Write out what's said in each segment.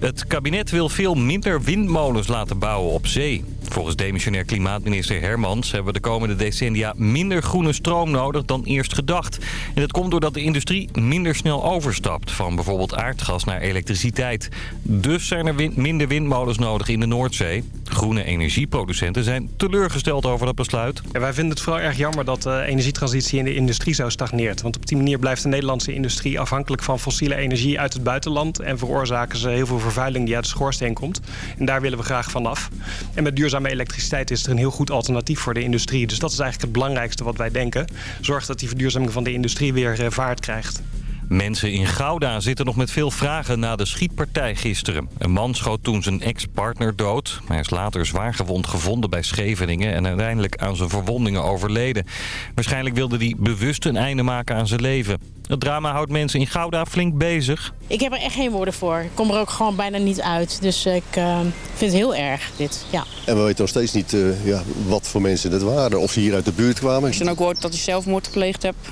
Het kabinet wil veel minder windmolens laten bouwen op zee. Volgens demissionair klimaatminister Hermans hebben we de komende decennia minder groene stroom nodig dan eerst gedacht. En dat komt doordat de industrie minder snel overstapt van bijvoorbeeld aardgas naar elektriciteit. Dus zijn er minder windmolens nodig in de Noordzee. Groene energieproducenten zijn teleurgesteld over dat besluit. Wij vinden het vooral erg jammer dat de energietransitie in de industrie zo stagneert. Want op die manier blijft de Nederlandse industrie afhankelijk van fossiele energie uit het buitenland. En veroorzaken ze heel veel vervuiling die uit de schoorsteen komt. En daar willen we graag vanaf. En met duurzame elektriciteit is er een heel goed alternatief voor de industrie. Dus dat is eigenlijk het belangrijkste wat wij denken. Zorg dat die verduurzaming van de industrie weer eh, vaart krijgt. Mensen in Gouda zitten nog met veel vragen na de schietpartij gisteren. Een man schoot toen zijn ex-partner dood. Hij is later zwaargewond gevonden bij Scheveningen... en uiteindelijk aan zijn verwondingen overleden. Waarschijnlijk wilde hij bewust een einde maken aan zijn leven. Het drama houdt mensen in Gouda flink bezig. Ik heb er echt geen woorden voor. Ik kom er ook gewoon bijna niet uit. Dus ik uh, vind het heel erg, dit. Ja. En we weten nog steeds niet uh, ja, wat voor mensen het waren. Of ze hier uit de buurt kwamen. Als je dan ook hoort dat hij zelfmoord gepleegd hebt...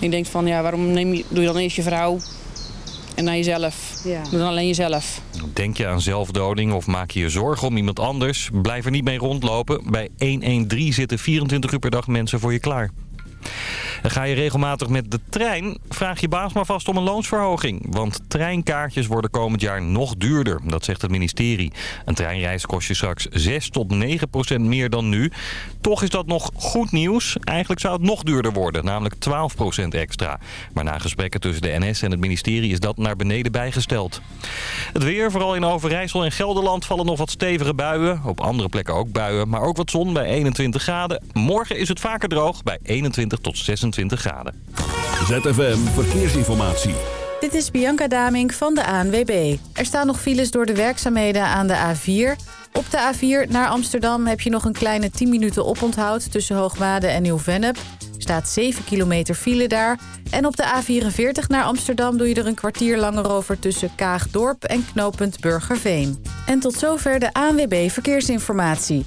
Je denkt van, ja, waarom neem je, doe je dan eerst je vrouw en naar jezelf? Ja. Doe dan alleen jezelf. Denk je aan zelfdoding of maak je je zorgen om iemand anders? Blijf er niet mee rondlopen. Bij 113 zitten 24 uur per dag mensen voor je klaar. Ga je regelmatig met de trein, vraag je baas maar vast om een loonsverhoging. Want treinkaartjes worden komend jaar nog duurder, dat zegt het ministerie. Een treinreis kost je straks 6 tot 9 procent meer dan nu. Toch is dat nog goed nieuws. Eigenlijk zou het nog duurder worden, namelijk 12 procent extra. Maar na gesprekken tussen de NS en het ministerie is dat naar beneden bijgesteld. Het weer, vooral in Overijssel en Gelderland vallen nog wat stevige buien. Op andere plekken ook buien, maar ook wat zon bij 21 graden. Morgen is het vaker droog bij 21 tot 26 graden. ZFM Verkeersinformatie. Dit is Bianca Daming van de ANWB. Er staan nog files door de werkzaamheden aan de A4. Op de A4 naar Amsterdam heb je nog een kleine 10 minuten oponthoud... tussen Hoogmade en Nieuw-Vennep. Er staat 7 kilometer file daar. En op de A44 naar Amsterdam doe je er een kwartier langer over... tussen Kaagdorp en knooppunt Burgerveen. En tot zover de ANWB Verkeersinformatie.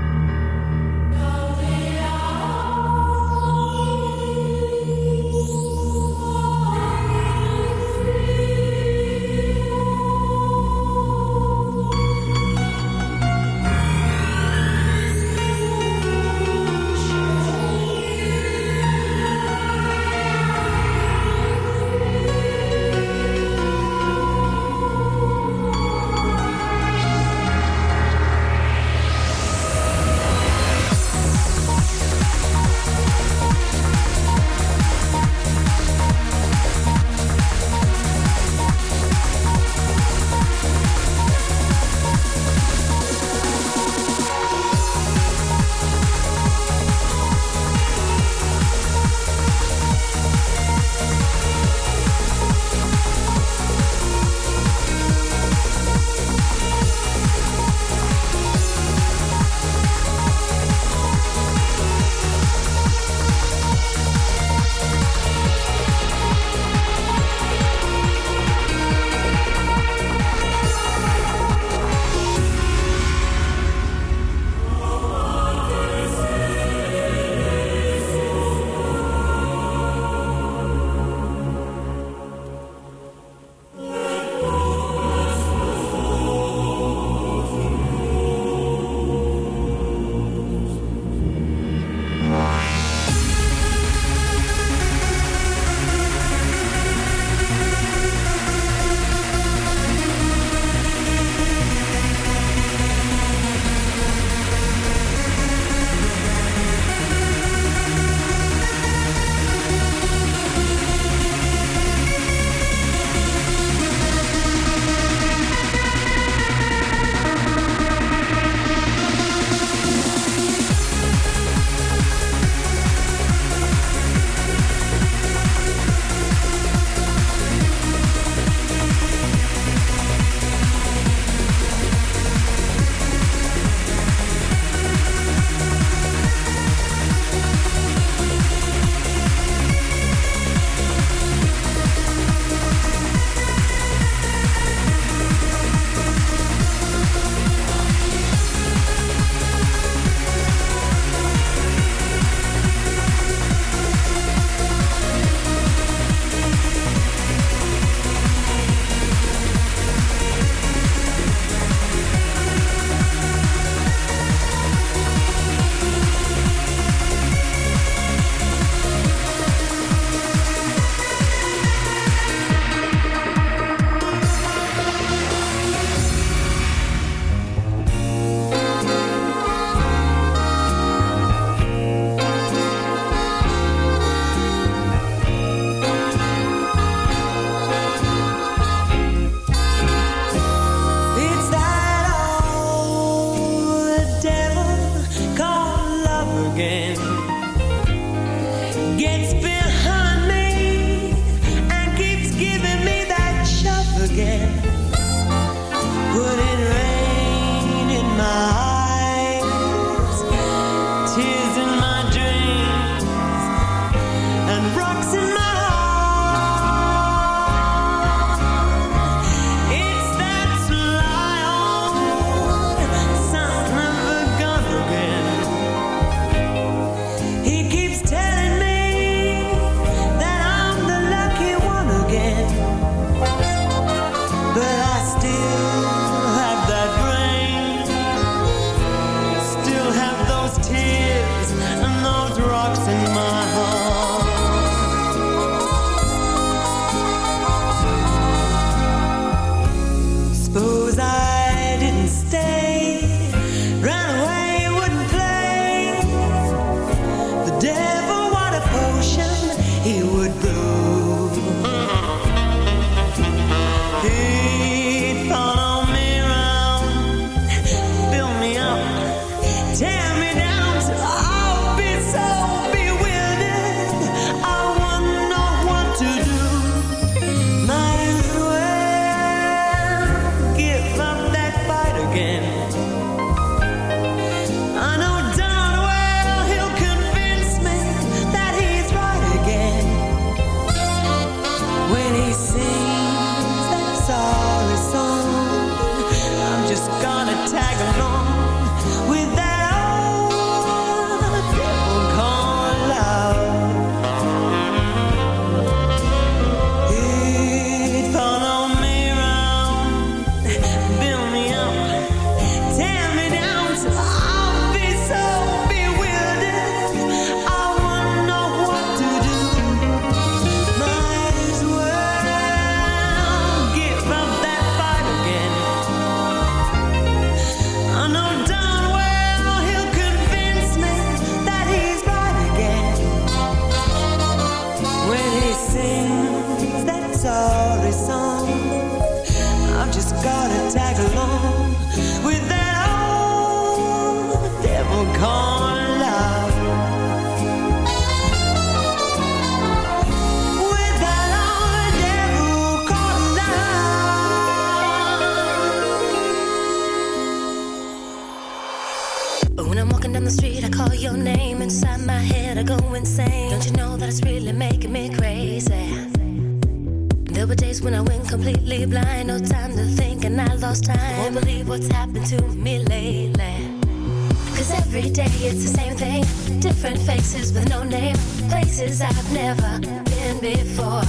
With no name places I've never been before.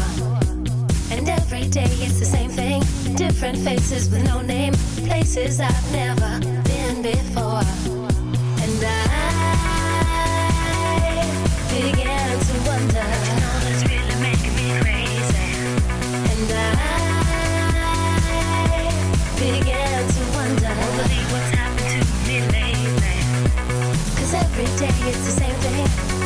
And every day it's the same thing, different faces with no name places I've never been before. And I began to wonder. Really making me crazy. And I to wonder. What's happened to me Every day it's the same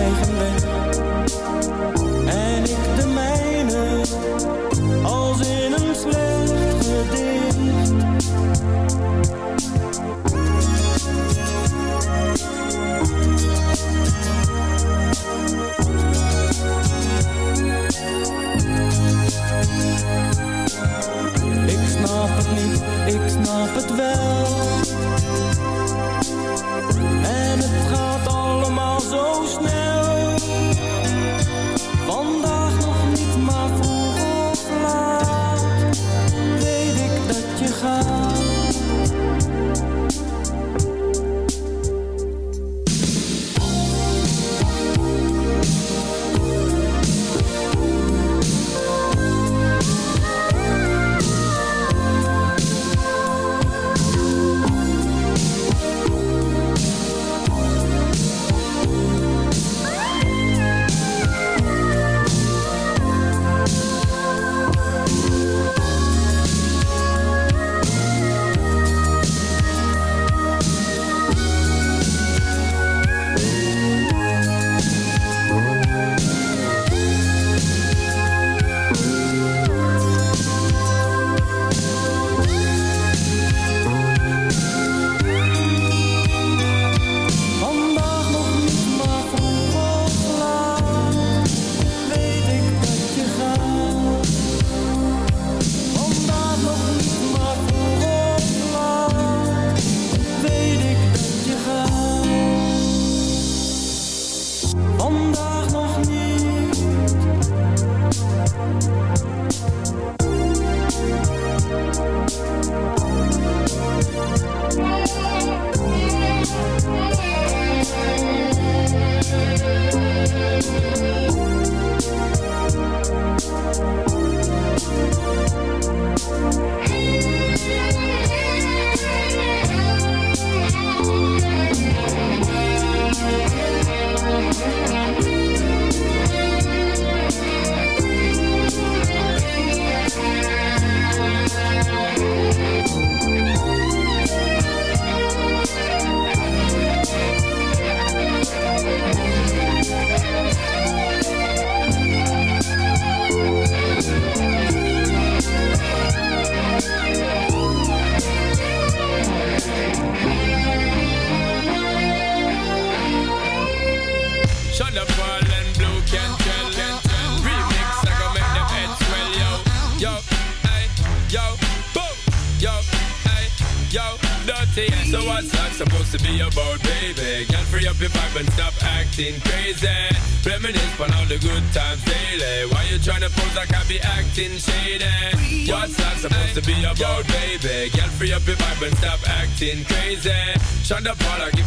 Je eigen up all I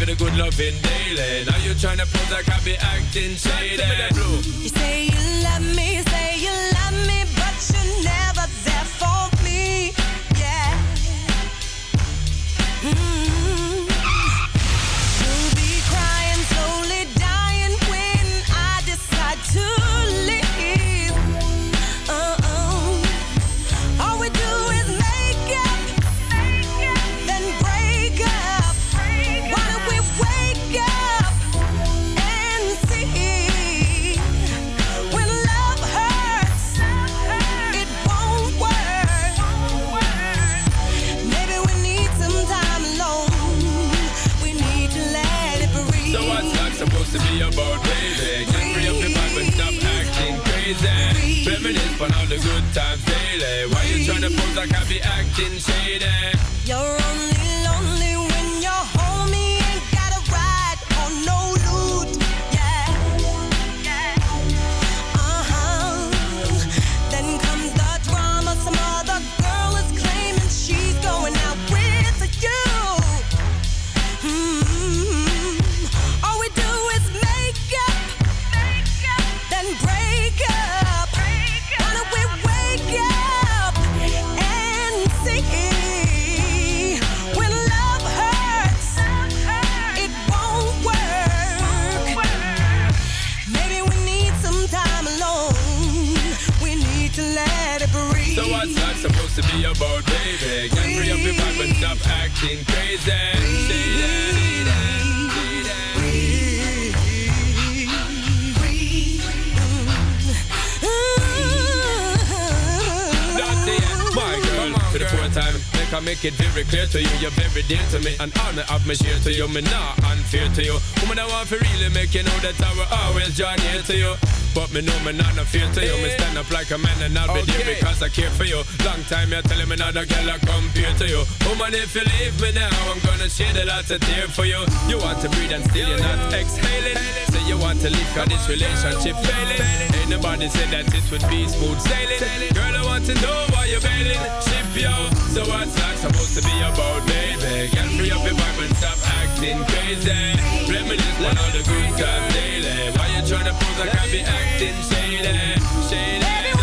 dear to me. An honor of me share to you, me not unfair to you. Woman, I want to really make you know that I will always join here to you. But me know me not no fear to you. Me stand up like a man and I'll be there because I care for you. Long time you're telling me not a girl I compare to you. Woman, if you leave me now, I'm gonna shed a lot of tear for you. You want to breathe and still you're not exhaling. Say you want to leave cause this relationship failing. Ain't nobody said that it would be smooth sailing. Girl, I want to know why you're bailing. Ship yo. So what's that supposed to be about, baby? Get free up your vibe and stop acting crazy. Reminisce on all the good times daily. Why you tryna pose I be acting shady? Shady.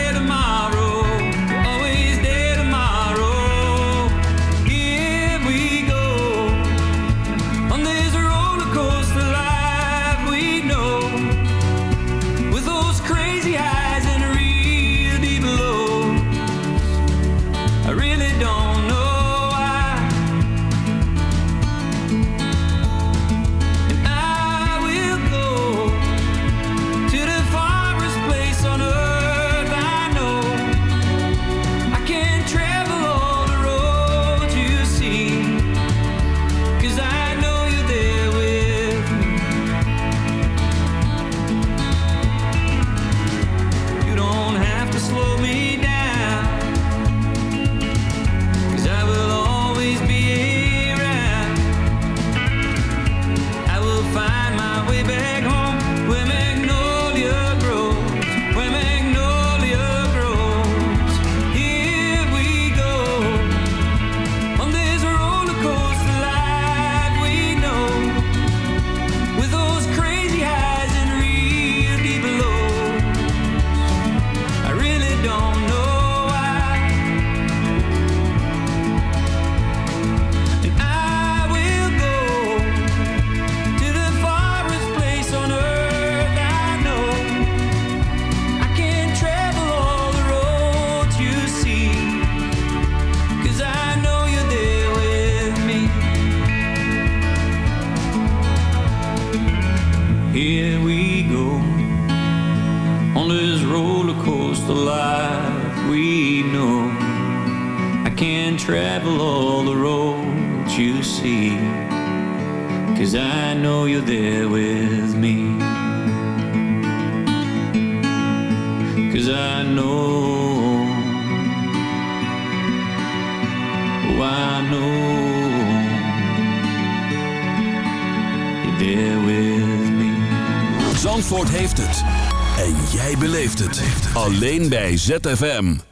bij ZFM.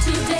today.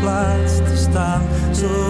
plaats te staan, zo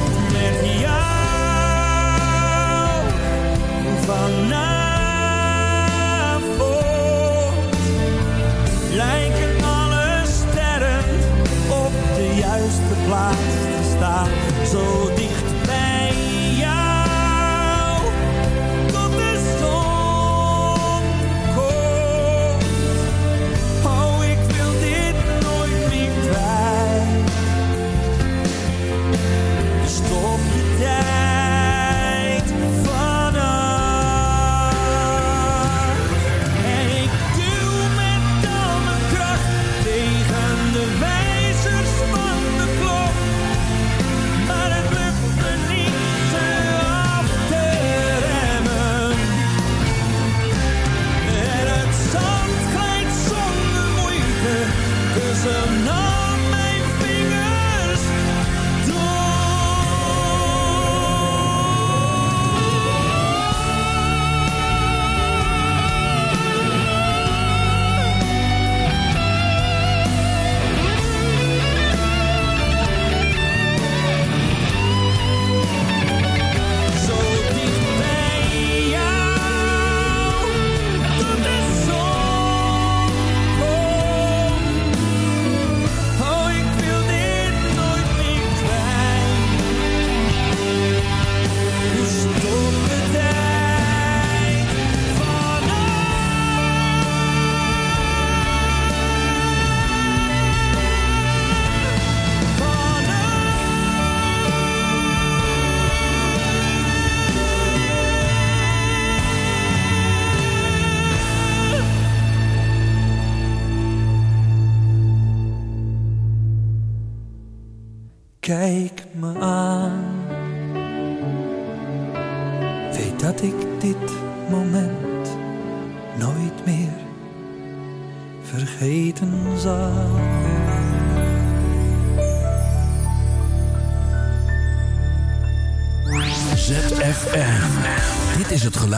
Met jou. Vanavond lijken alle sterren op de juiste plaats te staan, zo dicht